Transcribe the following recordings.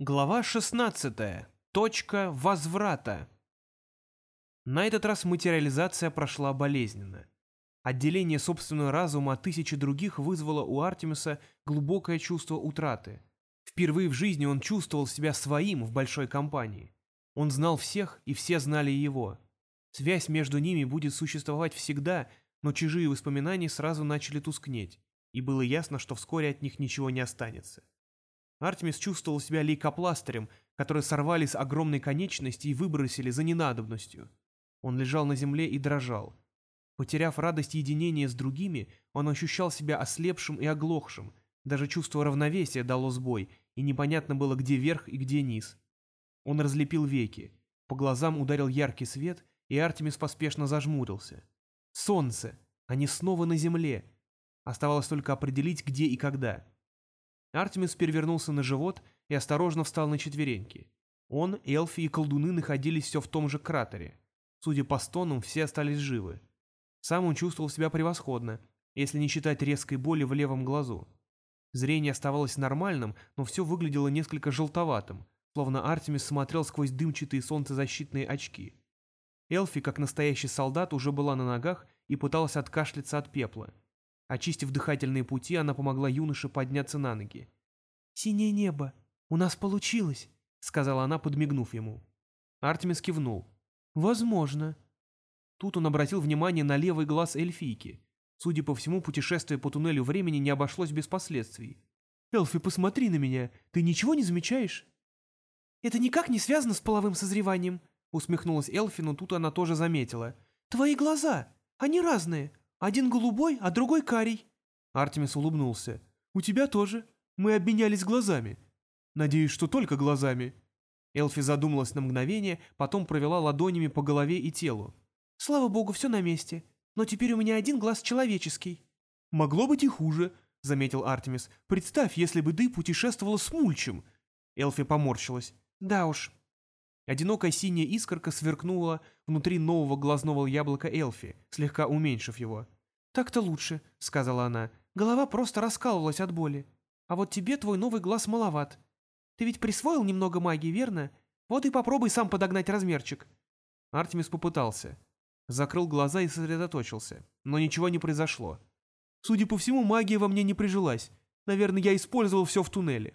Глава 16. Точка возврата. На этот раз материализация прошла болезненно. Отделение собственного разума от тысячи других вызвало у Артемиса глубокое чувство утраты. Впервые в жизни он чувствовал себя своим в большой компании. Он знал всех, и все знали его. Связь между ними будет существовать всегда, но чужие воспоминания сразу начали тускнеть, и было ясно, что вскоре от них ничего не останется. Артемис чувствовал себя лейкопластырем, который сорвали с огромной конечности и выбросили за ненадобностью. Он лежал на земле и дрожал. Потеряв радость единения с другими, он ощущал себя ослепшим и оглохшим, даже чувство равновесия дало сбой, и непонятно было, где верх и где низ. Он разлепил веки, по глазам ударил яркий свет, и Артемис поспешно зажмурился. Солнце! Они снова на земле! Оставалось только определить, где и когда. Артемис перевернулся на живот и осторожно встал на четвереньки. Он, эльфи и колдуны находились все в том же кратере. Судя по стонам, все остались живы. Сам он чувствовал себя превосходно, если не считать резкой боли в левом глазу. Зрение оставалось нормальным, но все выглядело несколько желтоватым, словно Артемис смотрел сквозь дымчатые солнцезащитные очки. Элфи, как настоящий солдат, уже была на ногах и пыталась откашляться от пепла. Очистив дыхательные пути, она помогла юноше подняться на ноги. «Синее небо! У нас получилось!» — сказала она, подмигнув ему. Артемис кивнул. «Возможно». Тут он обратил внимание на левый глаз эльфийки. Судя по всему, путешествие по туннелю времени не обошлось без последствий. «Элфи, посмотри на меня. Ты ничего не замечаешь?» «Это никак не связано с половым созреванием», — усмехнулась Элфи, но тут она тоже заметила. «Твои глаза. Они разные. Один голубой, а другой карий». Артемис улыбнулся. «У тебя тоже. Мы обменялись глазами. Надеюсь, что только глазами». Элфи задумалась на мгновение, потом провела ладонями по голове и телу. «Слава богу, все на месте. Но теперь у меня один глаз человеческий». «Могло быть и хуже», — заметил Артемис. «Представь, если бы ты путешествовала с Мульчем». Элфи поморщилась. «Да уж». Одинокая синяя искорка сверкнула внутри нового глазного яблока Элфи, слегка уменьшив его. «Так-то лучше», — сказала она. «Голова просто раскалывалась от боли. А вот тебе твой новый глаз маловат. Ты ведь присвоил немного магии, верно? Вот и попробуй сам подогнать размерчик». Артемис попытался. Закрыл глаза и сосредоточился. Но ничего не произошло. Судя по всему, магия во мне не прижилась. Наверное, я использовал все в туннеле.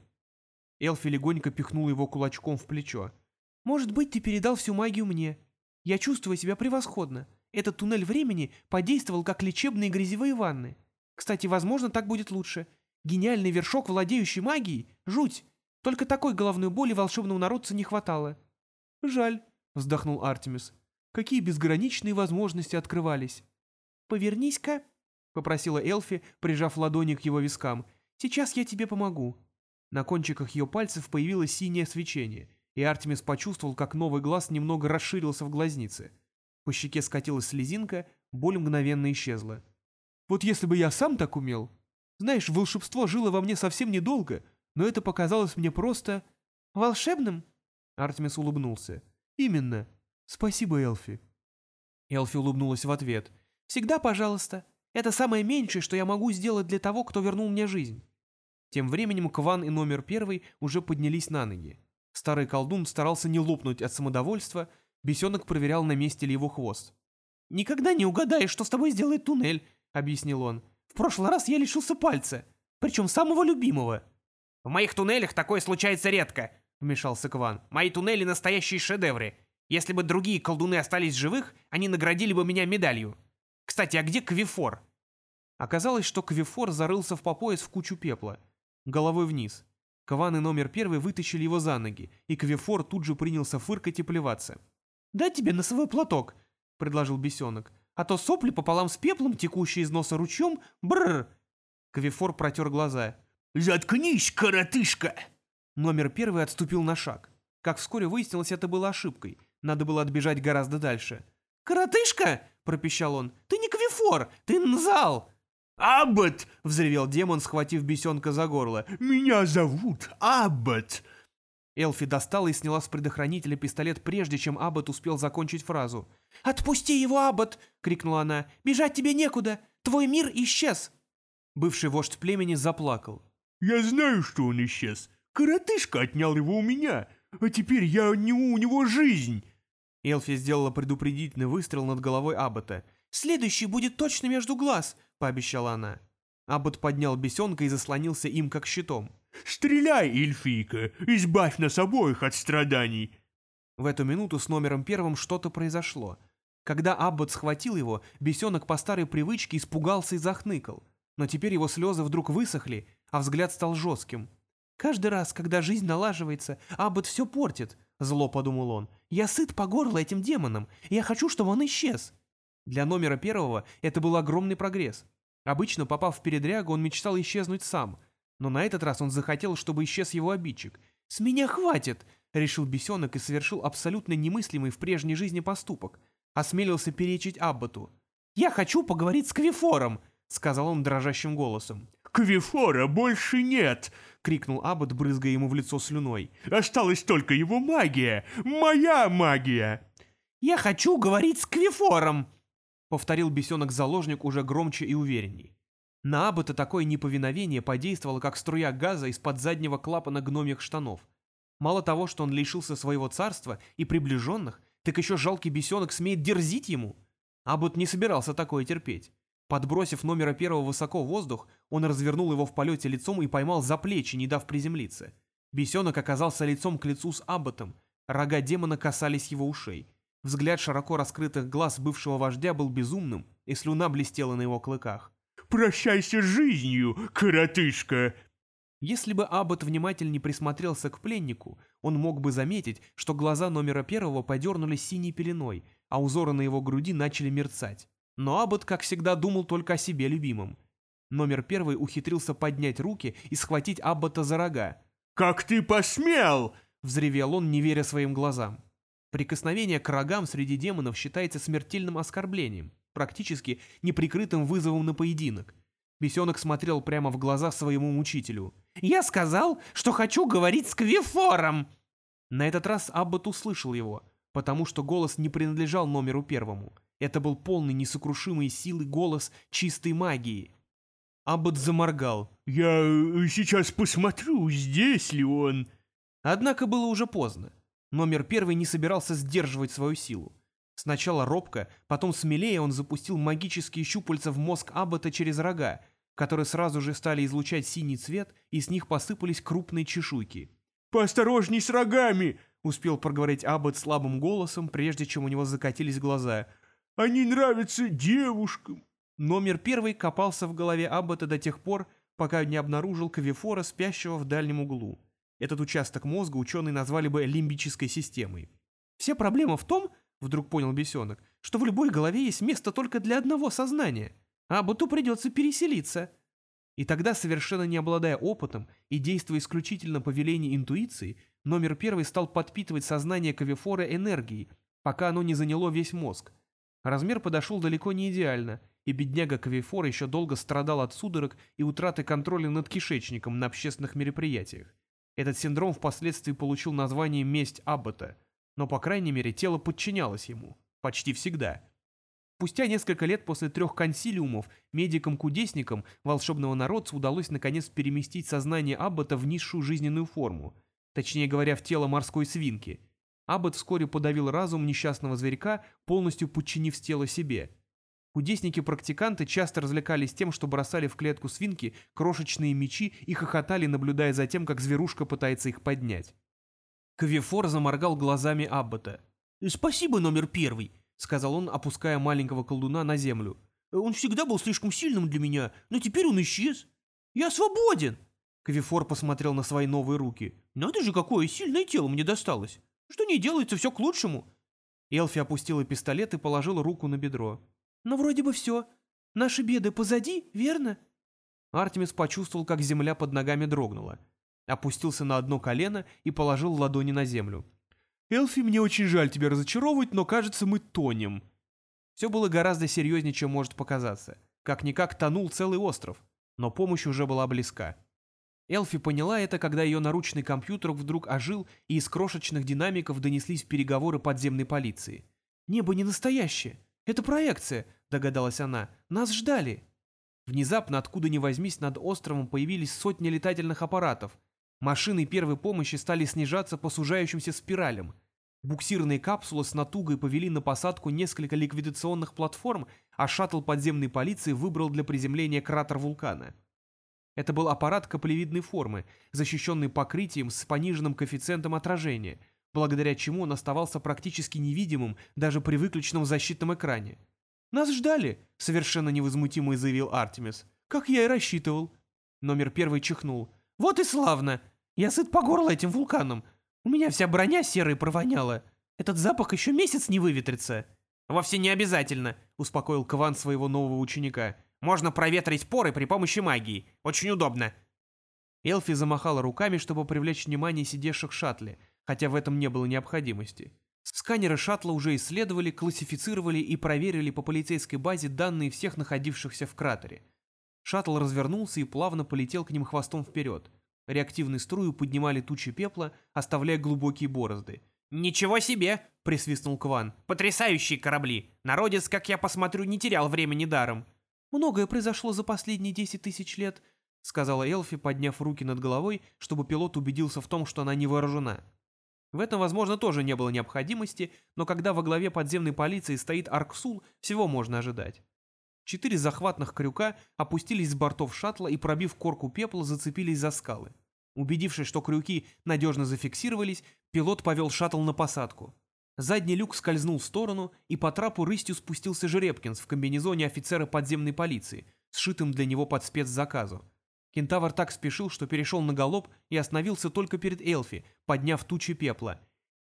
Элфи легонько пихнул его кулачком в плечо. «Может быть, ты передал всю магию мне. Я чувствую себя превосходно. Этот туннель времени подействовал как лечебные грязевые ванны. Кстати, возможно, так будет лучше. Гениальный вершок, владеющий магией — жуть. Только такой головной боли волшебного народца не хватало. «Жаль», — вздохнул Артемис. «Какие безграничные возможности открывались». «Повернись-ка», — попросила Элфи, прижав ладони к его вискам. «Сейчас я тебе помогу». На кончиках ее пальцев появилось синее свечение — и Артемис почувствовал, как новый глаз немного расширился в глазнице. По щеке скатилась слезинка, боль мгновенно исчезла. «Вот если бы я сам так умел! Знаешь, волшебство жило во мне совсем недолго, но это показалось мне просто...» «Волшебным?» Артемис улыбнулся. «Именно. Спасибо, Элфи». Элфи улыбнулась в ответ. «Всегда пожалуйста. Это самое меньшее, что я могу сделать для того, кто вернул мне жизнь». Тем временем Кван и номер первый уже поднялись на ноги. Старый колдун старался не лопнуть от самодовольства, бесенок проверял, на месте ли его хвост. «Никогда не угадаешь, что с тобой сделает туннель», — объяснил он. «В прошлый раз я лишился пальца, причем самого любимого». «В моих туннелях такое случается редко», — вмешался Кван. «Мои туннели — настоящие шедевры. Если бы другие колдуны остались живых, они наградили бы меня медалью. Кстати, а где Квифор?» Оказалось, что Квифор зарылся в по пояс в кучу пепла, головой вниз. Кван и номер первый вытащили его за ноги, и Квефор тут же принялся фыркать и плеваться. «Дай тебе носовой платок», — предложил бесенок. «А то сопли пополам с пеплом, текущие из носа ручьем, бррр!» Квефор протер глаза. «Заткнись, коротышка!» Номер первый отступил на шаг. Как вскоре выяснилось, это было ошибкой. Надо было отбежать гораздо дальше. «Коротышка!» — пропищал он. «Ты не Квефор, ты Нзал!» «Аббат!» — взревел демон, схватив бесенка за горло. «Меня зовут Аббат!» Элфи достала и сняла с предохранителя пистолет, прежде чем Аббат успел закончить фразу. «Отпусти его, Аббат!» — крикнула она. «Бежать тебе некуда! Твой мир исчез!» Бывший вождь племени заплакал. «Я знаю, что он исчез. Коротышка отнял его у меня, а теперь я отниму у него жизнь. Элфи сделала предупредительный выстрел над головой Аббота. «Следующий будет точно между глаз», — пообещала она. Аббот поднял бесенка и заслонился им как щитом. «Стреляй, эльфийка, избавь нас обоих от страданий!» В эту минуту с номером первым что-то произошло. Когда Аббот схватил его, бесенок по старой привычке испугался и захныкал. Но теперь его слезы вдруг высохли, а взгляд стал жестким. «Каждый раз, когда жизнь налаживается, Аббот все портит», — зло подумал он. «Я сыт по горло этим демоном, и я хочу, чтобы он исчез». Для номера первого это был огромный прогресс. Обычно, попав в передрягу, он мечтал исчезнуть сам, но на этот раз он захотел, чтобы исчез его обидчик. «С меня хватит!» — решил бесенок и совершил абсолютно немыслимый в прежней жизни поступок. Осмелился перечить Абботу. «Я хочу поговорить с Квифором!» — сказал он дрожащим голосом. «Квифора больше нет!» — крикнул Аббот, брызгая ему в лицо слюной. «Осталась только его магия! Моя магия!» «Я хочу говорить с Квифором!» — повторил бесенок-заложник уже громче и уверенней. На Аббота такое неповиновение подействовало, как струя газа из-под заднего клапана гномьих штанов. Мало того, что он лишился своего царства и приближенных, так еще жалкий бесенок смеет дерзить ему. Аббот не собирался такое терпеть. Подбросив номера первого высоко в воздух, он развернул его в полете лицом и поймал за плечи, не дав приземлиться. Бесенок оказался лицом к лицу с Абботом. Рога демона касались его ушей. Взгляд широко раскрытых глаз бывшего вождя был безумным, и слюна блестела на его клыках. «Прощайся с жизнью, коротышка!» Если бы Аббот внимательнее присмотрелся к пленнику, он мог бы заметить, что глаза номера первого подернулись синей пеленой, а узоры на его груди начали мерцать. Но Аббот, как всегда, думал только о себе любимом. Номер первый ухитрился поднять руки и схватить Аббота за рога. «Как ты посмел!» — взревел он, не веря своим глазам. Прикосновение к рогам среди демонов считается смертельным оскорблением, практически неприкрытым вызовом на поединок. Бесенок смотрел прямо в глаза своему мучителю. «Я сказал, что хочу говорить с Квифором!» На этот раз Аббот услышал его, потому что голос не принадлежал номеру первому. Это был полный несокрушимой силы голос чистой магии. Аббот заморгал. «Я э, сейчас посмотрю, здесь ли он...» Однако было уже поздно. Номер первый не собирался сдерживать свою силу. Сначала робко, потом смелее он запустил магические щупальца в мозг Аббота через рога, которые сразу же стали излучать синий цвет, и с них посыпались крупные чешуйки. «Поосторожней с рогами!» — успел проговорить Аббот слабым голосом, прежде чем у него закатились глаза. «Они нравятся девушкам!» Номер первый копался в голове Аббота до тех пор, пока не обнаружил Кавифора, спящего в дальнем углу. Этот участок мозга ученые назвали бы лимбической системой. «Вся проблема в том, — вдруг понял бесенок, — что в любой голове есть место только для одного сознания. Абботу придется переселиться». И тогда, совершенно не обладая опытом и действуя исключительно по велению интуиции, номер первый стал подпитывать сознание Кавифора энергией, пока оно не заняло весь мозг. Размер подошел далеко не идеально, и бедняга Кавифор еще долго страдал от судорог и утраты контроля над кишечником на общественных мероприятиях. Этот синдром впоследствии получил название «месть Аббота», но, по крайней мере, тело подчинялось ему. Почти всегда. Спустя несколько лет после трех консилиумов медикам-кудесникам волшебного народца удалось наконец переместить сознание Аббота в низшую жизненную форму, точнее говоря, в тело морской свинки. Аббот вскоре подавил разум несчастного зверька, полностью подчинив тело себе – Кудесники-практиканты часто развлекались тем, что бросали в клетку свинки крошечные мечи и хохотали, наблюдая за тем, как зверушка пытается их поднять. Кавифор заморгал глазами Аббота. «Спасибо, номер первый», — сказал он, опуская маленького колдуна на землю. «Он всегда был слишком сильным для меня, но теперь он исчез. Я свободен!» Кавифор посмотрел на свои новые руки. «Надо же, какое сильное тело мне досталось! Что не делается, все к лучшему!» Элфи опустила пистолет и положила руку на бедро. Но вроде бы все. Наши беды позади, верно?» Артемис почувствовал, как земля под ногами дрогнула. Опустился на одно колено и положил ладони на землю. «Элфи, мне очень жаль тебя разочаровывать, но, кажется, мы тонем». Все было гораздо серьезнее, чем может показаться. Как-никак тонул целый остров, но помощь уже была близка. Элфи поняла это, когда ее наручный компьютер вдруг ожил, и из крошечных динамиков донеслись переговоры подземной полиции. «Небо не настоящее. «Это проекция», — догадалась она. «Нас ждали». Внезапно, откуда ни возьмись, над островом появились сотни летательных аппаратов. Машины первой помощи стали снижаться по сужающимся спиралям. Буксирные капсулы с натугой повели на посадку несколько ликвидационных платформ, а шаттл подземной полиции выбрал для приземления кратер вулкана. Это был аппарат каплевидной формы, защищенный покрытием с пониженным коэффициентом отражения, благодаря чему он оставался практически невидимым даже при выключенном защитном экране. «Нас ждали», — совершенно невозмутимо заявил Артемис. «Как я и рассчитывал». Номер первый чихнул. «Вот и славно! Я сыт по горло этим вулканом. У меня вся броня серой провоняла. Этот запах еще месяц не выветрится». «Вовсе не обязательно», — успокоил Кван своего нового ученика. «Можно проветрить поры при помощи магии. Очень удобно». Элфи замахала руками, чтобы привлечь внимание сидевших в шаттле, хотя в этом не было необходимости. Сканеры шаттла уже исследовали, классифицировали и проверили по полицейской базе данные всех находившихся в кратере. Шаттл развернулся и плавно полетел к ним хвостом вперед. Реактивные струи поднимали тучи пепла, оставляя глубокие борозды. «Ничего себе!» — присвистнул Кван. «Потрясающие корабли! Народец, как я посмотрю, не терял времени даром!» «Многое произошло за последние десять тысяч лет», — сказала Элфи, подняв руки над головой, чтобы пилот убедился в том, что она не вооружена. В этом, возможно, тоже не было необходимости, но когда во главе подземной полиции стоит Арксул, всего можно ожидать. Четыре захватных крюка опустились с бортов шаттла и, пробив корку пепла, зацепились за скалы. Убедившись, что крюки надежно зафиксировались, пилот повел шаттл на посадку. Задний люк скользнул в сторону, и по трапу рыстью спустился Жеребкинс в комбинезоне офицера подземной полиции, сшитым для него под спецзаказу. Кентавр так спешил, что перешел на галоп и остановился только перед Элфи, подняв тучи пепла.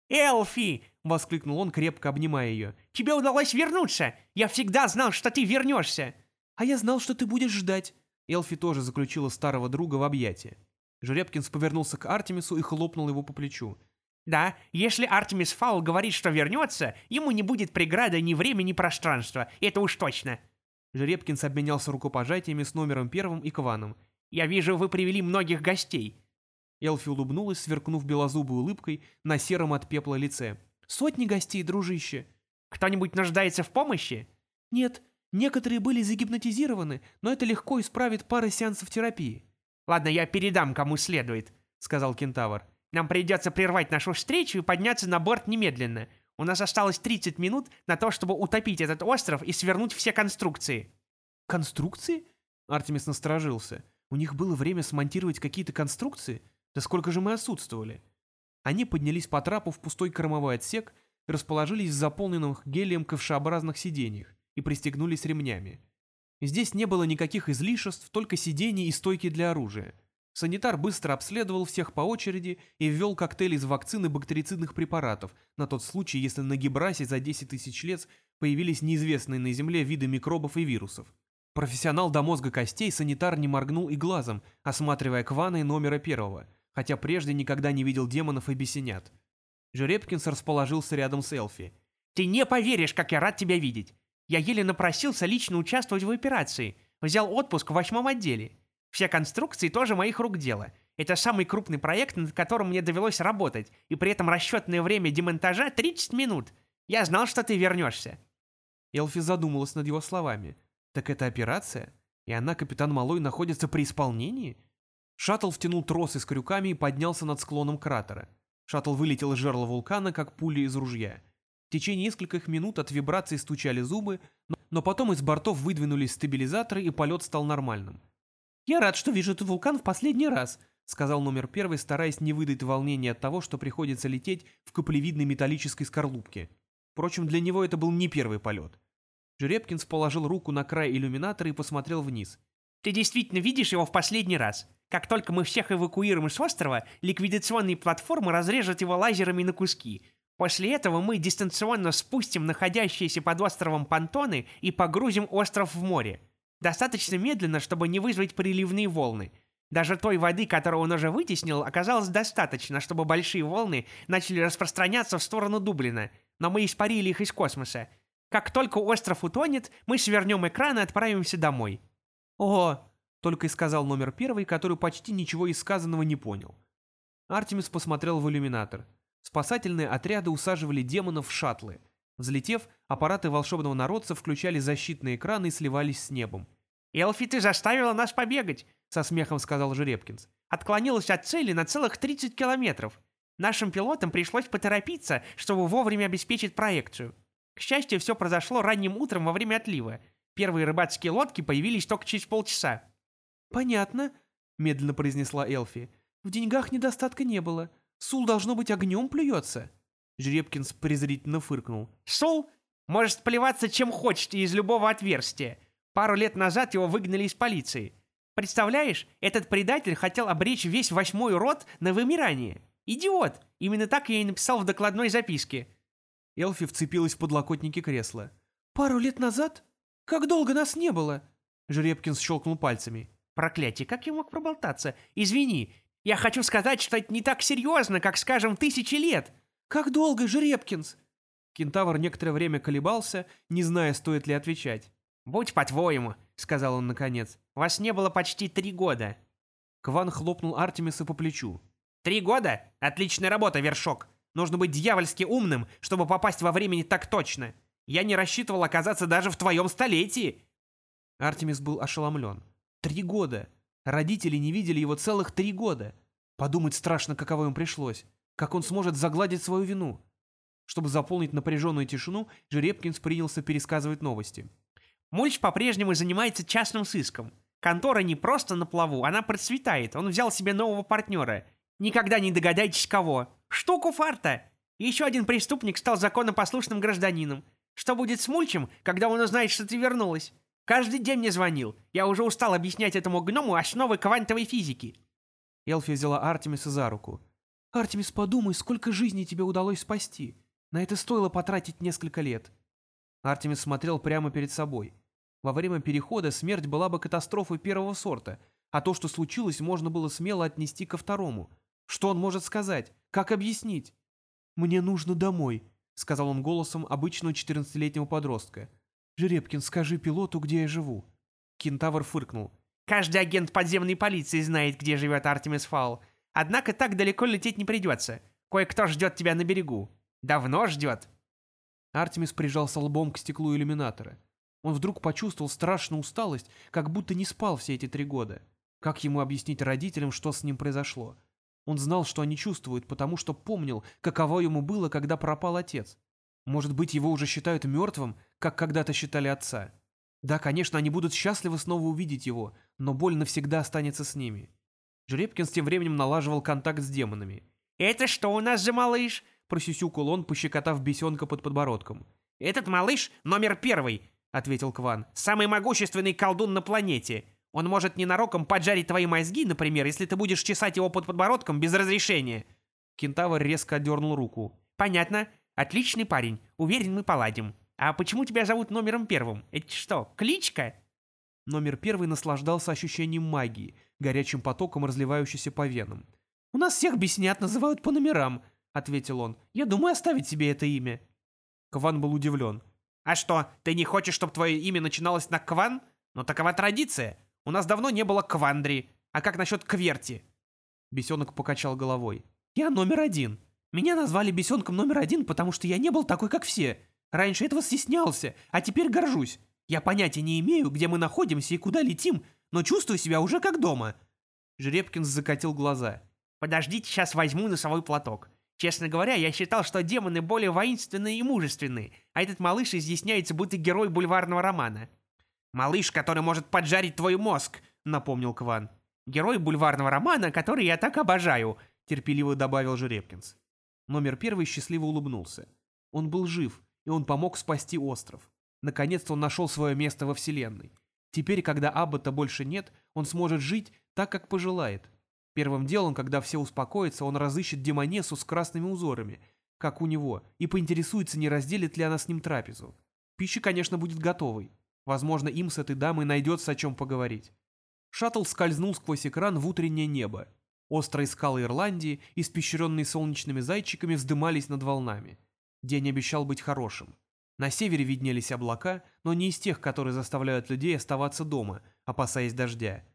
«Элфи!» — воскликнул он, крепко обнимая ее. «Тебе удалось вернуться! Я всегда знал, что ты вернешься!» «А я знал, что ты будешь ждать!» Элфи тоже заключила старого друга в объятия. Жеребкинс повернулся к Артемису и хлопнул его по плечу. «Да, если Артемис Фаул говорит, что вернется, ему не будет преграды ни времени, ни пространства, это уж точно!» Жеребкинс обменялся рукопожатиями с номером первым и Кваном. «Я вижу, вы привели многих гостей. Элфи улыбнулась, сверкнув белозубой улыбкой на сером от пепла лице. «Сотни гостей, дружище!» «Кто-нибудь нуждается в помощи?» «Нет, некоторые были загипнотизированы, но это легко исправит пара сеансов терапии». «Ладно, я передам, кому следует», — сказал кентавр. «Нам придется прервать нашу встречу и подняться на борт немедленно. У нас осталось 30 минут на то, чтобы утопить этот остров и свернуть все конструкции». «Конструкции?» Артемис насторожился. «У них было время смонтировать какие-то конструкции? Да сколько же мы отсутствовали? Они поднялись по трапу в пустой кормовой отсек, расположились в заполненных гелием ковшеобразных сиденьях и пристегнулись ремнями. Здесь не было никаких излишеств, только сидений и стойки для оружия. Санитар быстро обследовал всех по очереди и ввел коктейль из вакцины бактерицидных препаратов на тот случай, если на Гибрасе за 10 тысяч лет появились неизвестные на Земле виды микробов и вирусов. Профессионал до мозга костей санитар не моргнул и глазом, осматривая кваны номера первого – хотя прежде никогда не видел демонов и бесенят. Жеребкинс расположился рядом с Элфи. «Ты не поверишь, как я рад тебя видеть. Я еле напросился лично участвовать в операции. Взял отпуск в восьмом отделе. Все конструкции тоже моих рук дело. Это самый крупный проект, над которым мне довелось работать, и при этом расчетное время демонтажа 30 минут. Я знал, что ты вернешься». Элфи задумалась над его словами. «Так это операция? И она, капитан Малой, находится при исполнении?» Шаттл втянул тросы с крюками и поднялся над склоном кратера. Шаттл вылетел из жерла вулкана, как пуля из ружья. В течение нескольких минут от вибраций стучали зубы, но потом из бортов выдвинулись стабилизаторы, и полет стал нормальным. «Я рад, что вижу этот вулкан в последний раз», — сказал номер первый, стараясь не выдать волнения от того, что приходится лететь в каплевидной металлической скорлупке. Впрочем, для него это был не первый полет. Жеребкинс положил руку на край иллюминатора и посмотрел вниз. «Ты действительно видишь его в последний раз?» Как только мы всех эвакуируем с острова, ликвидационные платформы разрежут его лазерами на куски. После этого мы дистанционно спустим находящиеся под островом понтоны и погрузим остров в море. Достаточно медленно, чтобы не вызвать приливные волны. Даже той воды, которую он уже вытеснил, оказалось достаточно, чтобы большие волны начали распространяться в сторону Дублина, но мы испарили их из космоса. Как только остров утонет, мы свернем экран и отправимся домой. О, только и сказал номер первый, который почти ничего из сказанного не понял. Артемис посмотрел в иллюминатор. Спасательные отряды усаживали демонов в шаттлы. Взлетев, аппараты волшебного народца включали защитные экраны и сливались с небом. «Элфи, ты заставила нас побегать!» — со смехом сказал Жеребкинс. отклонилась от цели на целых 30 километров. Нашим пилотам пришлось поторопиться, чтобы вовремя обеспечить проекцию. К счастью, все произошло ранним утром во время отлива. Первые рыбацкие лодки появились только через полчаса. «Понятно», — медленно произнесла Элфи. «В деньгах недостатка не было. Сул, должно быть, огнем плюется». Жеребкинс презрительно фыркнул. Сул может плеваться чем хочет из любого отверстия. Пару лет назад его выгнали из полиции. Представляешь, этот предатель хотел обречь весь восьмой род на вымирание. Идиот! Именно так я и написал в докладной записке. Элфи вцепилась в подлокотники кресла. «Пару лет назад? Как долго нас не было?» Жеребкинс щелкнул пальцами. Проклятие, как я мог проболтаться? Извини, я хочу сказать, что это не так серьезно, как, скажем, тысячи лет. «Как долго, Жеребкинс?» Кентавр некоторое время колебался, не зная, стоит ли отвечать. «Будь по-твоему», — сказал он наконец. «Вас не было почти три года». Кван хлопнул Артемиса по плечу. «Три года? Отличная работа, Вершок. Нужно быть дьявольски умным, чтобы попасть во времени так точно. Я не рассчитывал оказаться даже в твоем столетии». Артемис был ошеломлен. Три года. Родители не видели его целых три года. Подумать страшно, каково им пришлось. Как он сможет загладить свою вину. Чтобы заполнить напряженную тишину, Жеребкинс принялся пересказывать новости. Мульч по-прежнему занимается частным сыском. Контора не просто на плаву, она процветает. Он взял себе нового партнера. Никогда не догадайтесь, кого. Штуку фарта. Еще один преступник стал законопослушным гражданином. Что будет с Мульчем, когда он узнает, что ты вернулась? Каждый день мне звонил. Я уже устал объяснять этому гному основы квантовой физики. Элфи взяла Артемиса за руку. «Артемис, подумай, сколько жизней тебе удалось спасти. На это стоило потратить несколько лет». Артемис смотрел прямо перед собой. Во время перехода смерть была бы катастрофой первого сорта, а то, что случилось, можно было смело отнести ко второму. Что он может сказать? Как объяснить? «Мне нужно домой», — сказал он голосом обычного 14-летнего подростка. «Жеребкин, скажи пилоту, где я живу». Кентавр фыркнул. «Каждый агент подземной полиции знает, где живет Артемис Фаул. Однако так далеко лететь не придется. Кое-кто ждет тебя на берегу. Давно ждет». Артемис прижался лбом к стеклу иллюминатора. Он вдруг почувствовал страшную усталость, как будто не спал все эти три года. Как ему объяснить родителям, что с ним произошло? Он знал, что они чувствуют, потому что помнил, каково ему было, когда пропал отец. Может быть, его уже считают мертвым, как когда-то считали отца. Да, конечно, они будут счастливы снова увидеть его, но боль навсегда останется с ними. Жеребкин с тем временем налаживал контакт с демонами. «Это что у нас за малыш?» – просюсюкал он, пощекотав бесенка под подбородком. «Этот малыш номер первый», — ответил Кван. «Самый могущественный колдун на планете. Он может ненароком поджарить твои мозги, например, если ты будешь чесать его под подбородком без разрешения». Кентавр резко отдернул руку. «Понятно. Отличный парень. Уверен, мы поладим. А почему тебя зовут номером первым? Это что, кличка?» Номер первый наслаждался ощущением магии, горячим потоком, разливающейся по венам. «У нас всех беснят называют по номерам», — ответил он. «Я думаю оставить себе это имя». Кван был удивлен. «А что, ты не хочешь, чтобы твое имя начиналось на Кван? Но такова традиция. У нас давно не было Квандри. А как насчет Кверти?» Бесенок покачал головой. «Я номер один. Меня назвали бесенком номер один, потому что я не был такой, как все. Раньше этого стеснялся, а теперь горжусь. Я понятия не имею, где мы находимся и куда летим, но чувствую себя уже как дома». Жеребкин закатил глаза. «Подождите, сейчас возьму носовой платок. Честно говоря, я считал, что демоны более воинственные и мужественные, а этот малыш изъясняется, будто герой бульварного романа. «Малыш, который может поджарить твой мозг», — напомнил Кван. «Герой бульварного романа, который я так обожаю», — терпеливо добавил Жеребкинс. Номер первый счастливо улыбнулся. Он был жив, и он помог спасти остров. Наконец-то он нашел свое место во Вселенной. Теперь, когда Аббата больше нет, он сможет жить так, как пожелает. Первым делом, когда все успокоятся, он разыщет демонесу с красными узорами, как у него, и поинтересуется, не разделит ли она с ним трапезу. Пища, конечно, будет готовой. Возможно, им с этой дамой найдется о чем поговорить. Шаттл скользнул сквозь экран в утреннее небо. Острые скалы Ирландии, испещренные солнечными зайчиками, вздымались над волнами. День обещал быть хорошим. На севере виднелись облака, но не из тех, которые заставляют людей оставаться дома, опасаясь дождя.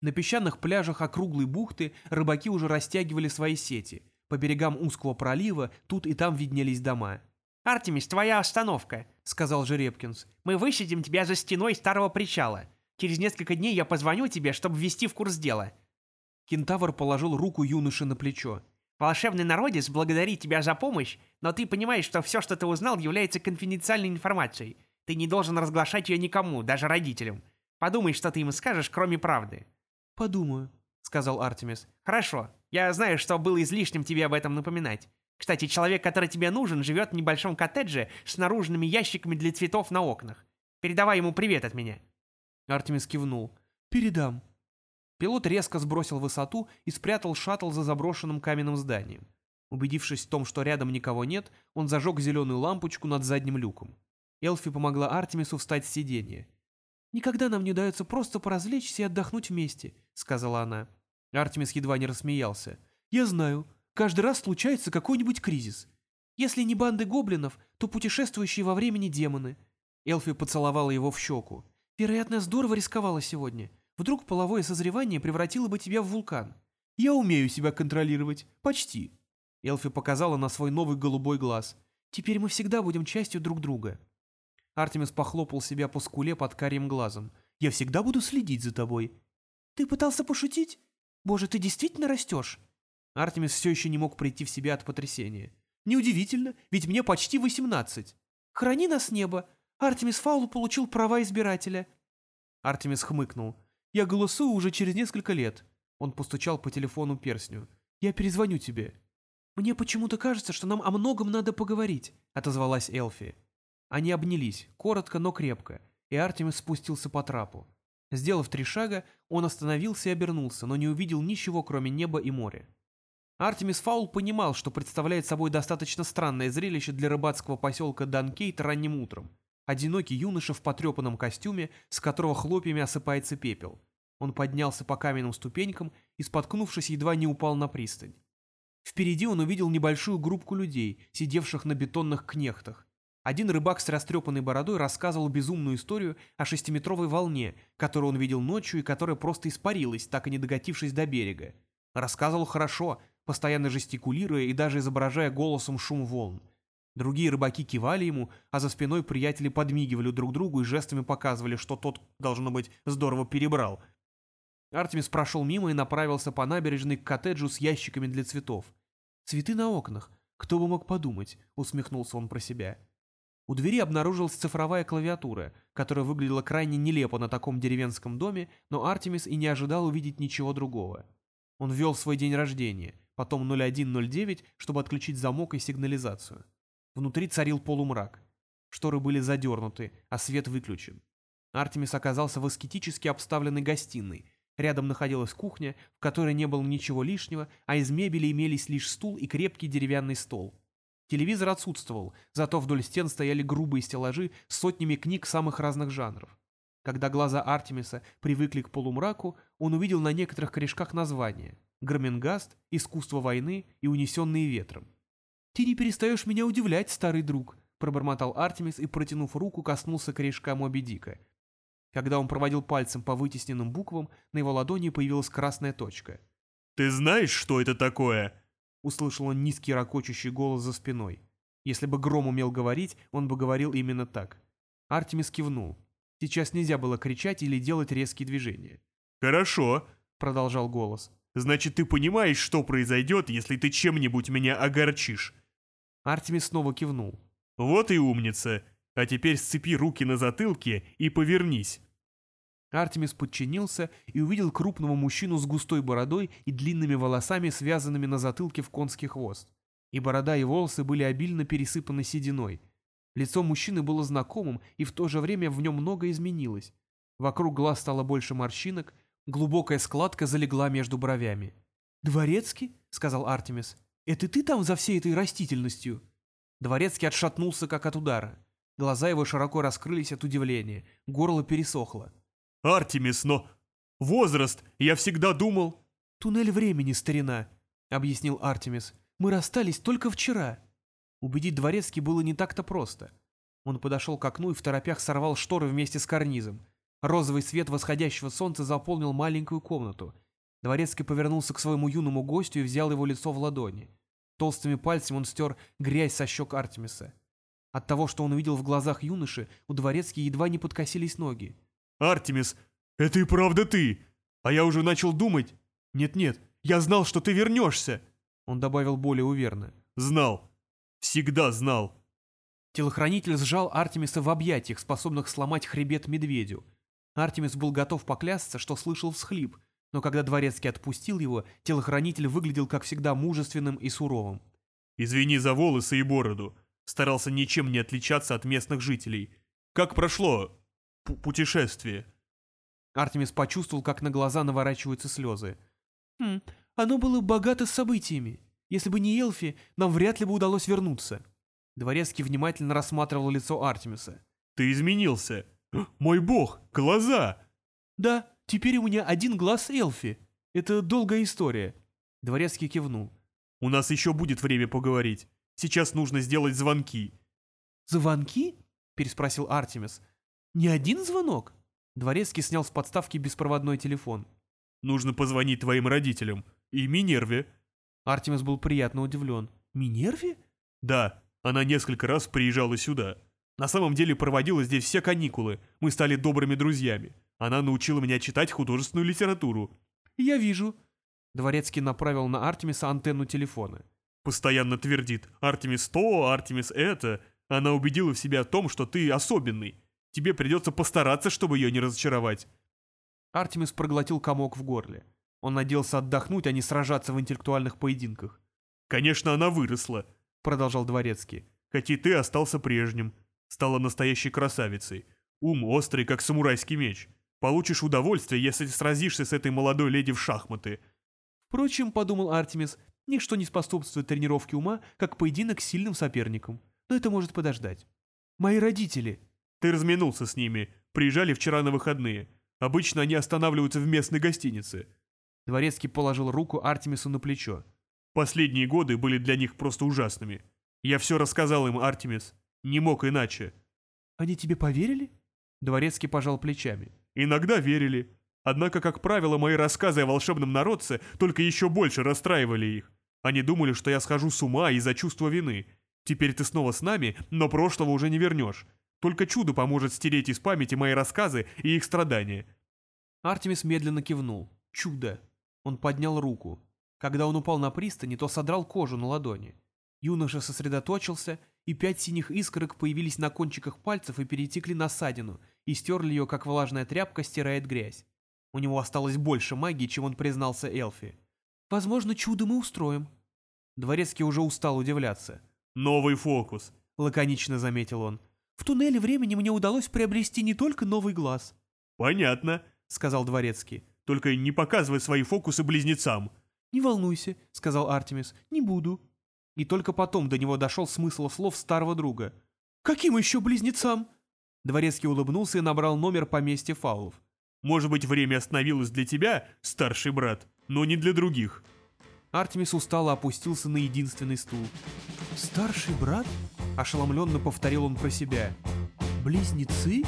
На песчаных пляжах округлой бухты рыбаки уже растягивали свои сети. По берегам узкого пролива тут и там виднелись дома. «Артемис, твоя остановка», — сказал Жеребкинс. «Мы высадим тебя за стеной старого причала. Через несколько дней я позвоню тебе, чтобы ввести в курс дела». Кентавр положил руку юноше на плечо. Волшебный народец благодарит тебя за помощь, но ты понимаешь, что все, что ты узнал, является конфиденциальной информацией. Ты не должен разглашать ее никому, даже родителям. Подумай, что ты им скажешь, кроме правды. «Подумаю», — сказал Артемис. Хорошо. Я знаю, что было излишним тебе об этом напоминать. Кстати, человек, который тебе нужен, живет в небольшом коттедже с наружными ящиками для цветов на окнах. Передавай ему привет от меня. Артемис кивнул. «Передам». Пилот резко сбросил высоту и спрятал шаттл за заброшенным каменным зданием. Убедившись в том, что рядом никого нет, он зажег зеленую лампочку над задним люком. Элфи помогла Артемису встать с сиденья. «Никогда нам не удается просто поразвлечься и отдохнуть вместе», — сказала она. Артемис едва не рассмеялся. «Я знаю. Каждый раз случается какой-нибудь кризис. Если не банды гоблинов, то путешествующие во времени демоны». Элфи поцеловала его в щеку. «Вероятно, здорово рисковала сегодня. Вдруг половое созревание превратило бы тебя в вулкан. Я умею себя контролировать. Почти». Элфи показала на свой новый голубой глаз. «Теперь мы всегда будем частью друг друга». Артемис похлопал себя по скуле под карим глазом. «Я всегда буду следить за тобой». «Ты пытался пошутить? Боже, ты действительно растешь?» Артемис все еще не мог прийти в себя от потрясения. «Неудивительно, ведь мне почти восемнадцать. Храни нас небо. Артемис Фаул получил права избирателя». Артемис хмыкнул. «Я голосую уже через несколько лет». Он постучал по телефону перстню. «Я перезвоню тебе». «Мне почему-то кажется, что нам о многом надо поговорить», — отозвалась Элфи. Они обнялись, коротко, но крепко, и Артемис спустился по трапу. Сделав три шага, он остановился и обернулся, но не увидел ничего, кроме неба и моря. Артемис Фаул понимал, что представляет собой достаточно странное зрелище для рыбацкого поселка Данкейт ранним утром. Одинокий юноша в потрепанном костюме, с которого хлопьями осыпается пепел. Он поднялся по каменным ступенькам и, споткнувшись, едва не упал на пристань. Впереди он увидел небольшую группку людей, сидевших на бетонных кнехтах, один рыбак с растрепанной бородой рассказывал безумную историю о шестиметровой волне, которую он видел ночью и которая просто испарилась, так и не докатившись до берега. Рассказывал хорошо, постоянно жестикулируя и даже изображая голосом шум волн. Другие рыбаки кивали ему, а за спиной приятели подмигивали друг другу и жестами показывали, что тот, должно быть, здорово перебрал. Артемис прошел мимо и направился по набережной к коттеджу с ящиками для цветов. «Цветы на окнах. Кто бы мог подумать?» — усмехнулся он про себя. У двери обнаружилась цифровая клавиатура, которая выглядела крайне нелепо на таком деревенском доме, но Артемис и не ожидал увидеть ничего другого. Он ввел свой день рождения, потом 0109, чтобы отключить замок и сигнализацию. Внутри царил полумрак. Шторы были задернуты, а свет выключен. Артемис оказался в аскетически обставленной гостиной. Рядом находилась кухня, в которой не было ничего лишнего, а из мебели имелись лишь стул и крепкий деревянный стол. Телевизор отсутствовал, зато вдоль стен стояли грубые стеллажи с сотнями книг самых разных жанров. Когда глаза Артемиса привыкли к полумраку, он увидел на некоторых корешках названия «Гарменгаст», «Искусство войны» и «Унесенные ветром». «Ты не перестаешь меня удивлять, старый друг», — пробормотал Артемис и, протянув руку, коснулся корешка Моби Дика. Когда он проводил пальцем по вытесненным буквам, на его ладони появилась красная точка. «Ты знаешь, что это такое?» Услышал он низкий ракочущий голос за спиной. Если бы Гром умел говорить, он бы говорил именно так. Артемис кивнул. Сейчас нельзя было кричать или делать резкие движения. «Хорошо», — продолжал голос. «Значит, ты понимаешь, что произойдет, если ты чем-нибудь меня огорчишь?» Артемис снова кивнул. «Вот и умница. А теперь сцепи руки на затылке и повернись». Артемис подчинился и увидел крупного мужчину с густой бородой и длинными волосами, связанными на затылке в конский хвост. И борода и волосы были обильно пересыпаны сединой. Лицо мужчины было знакомым, и в то же время в нем много изменилось. Вокруг глаз стало больше морщинок, глубокая складка залегла между бровями. «Дворецкий?» — сказал Артемис. «Это ты там за всей этой растительностью?» Дворецкий отшатнулся, как от удара. Глаза его широко раскрылись от удивления, горло пересохло. Артемис, но... Возраст, я всегда думал...» «Туннель времени, старина», — объяснил Артемис. «Мы расстались только вчера». Убедить Дворецкий было не так-то просто. Он подошел к окну и в торопях сорвал шторы вместе с карнизом. Розовый свет восходящего солнца заполнил маленькую комнату. Дворецкий повернулся к своему юному гостю и взял его лицо в ладони. Толстыми пальцами он стер грязь со щек Артемиса. От того, что он увидел в глазах юноши, у Дворецкий едва не подкосились ноги. «Артемис, это и правда ты! А я уже начал думать...» «Нет-нет, я знал, что ты вернешься!» Он добавил более уверенно. «Знал. Всегда знал». Телохранитель сжал Артемиса в объятиях, способных сломать хребет медведю. Артемис был готов поклясться, что слышал всхлип, но когда Дворецкий отпустил его, телохранитель выглядел, как всегда, мужественным и суровым. «Извини за волосы и бороду. Старался ничем не отличаться от местных жителей. Как прошло п путешествие?» Артемис почувствовал, как на глаза наворачиваются слезы. «Хм, оно было богато событиями. Если бы не Элфи, нам вряд ли бы удалось вернуться». Дворецкий внимательно рассматривал лицо Артемиса. «Ты изменился. Мой бог, глаза!» «Да, теперь у меня один глаз Элфи. Это долгая история». Дворецкий кивнул. «У нас еще будет время поговорить. Сейчас нужно сделать звонки». «Звонки?» — переспросил Артемис. «Не один звонок?» Дворецкий снял с подставки беспроводной телефон. «Нужно позвонить твоим родителям. И Минерве». Артемис был приятно удивлен. «Минерве?» «Да, она несколько раз приезжала сюда. На самом деле проводила здесь все каникулы. Мы стали добрыми друзьями. Она научила меня читать художественную литературу». «Я вижу». Дворецкий направил на Артемиса антенну телефона. Постоянно твердит «Артемис то, Артемис это». Она убедила в себя о том, что ты особенный. Тебе придется постараться, чтобы ее не разочаровать. Артемис проглотил комок в горле. Он надеялся отдохнуть, а не сражаться в интеллектуальных поединках. «Конечно, она выросла», — продолжал Дворецкий. «Хоть и ты остался прежним. Стала настоящей красавицей. Ум острый, как самурайский меч. Получишь удовольствие, если сразишься с этой молодой леди в шахматы». Впрочем, подумал Артемис, ничто не способствует тренировке ума, как поединок с сильным соперником. Но это может подождать. Мои родители. Ты разминулся с ними. Приезжали вчера на выходные. Обычно они останавливаются в местной гостинице. Дворецкий положил руку Артемису на плечо. Последние годы были для них просто ужасными. Я все рассказал им, Артемис. Не мог иначе. Они тебе поверили? Дворецкий пожал плечами. Иногда верили. Однако, как правило, мои рассказы о волшебном народце только еще больше расстраивали их. Они думали, что я схожу с ума из-за чувства вины. Теперь ты снова с нами, но прошлого уже не вернешь. Только чудо поможет стереть из памяти мои рассказы и их страдания». Артемис медленно кивнул. «Чудо!» Он поднял руку. Когда он упал на пристани, то содрал кожу на ладони. Юноша сосредоточился, и пять синих искорок появились на кончиках пальцев и перетекли на ссадину, и стерли ее, как влажная тряпка стирает грязь. У него осталось больше магии, чем он признался Элфи. «Возможно, чудо мы устроим». Дворецкий уже устал удивляться. «Новый фокус», — лаконично заметил он. В туннеле времени мне удалось приобрести не только новый глаз. «Понятно», — сказал Дворецкий. «Только не показывай свои фокусы близнецам». «Не волнуйся», — сказал Артемис, — «не буду». И только потом до него дошел смысл слов старого друга. «Каким еще близнецам?» Дворецкий улыбнулся и набрал номер поместья фаулов. «Может быть, время остановилось для тебя, старший брат, но не для других». Артемис устало опустился на единственный стул. «Старший брат?» Ошеломленно повторил он про себя. «Близнецы?»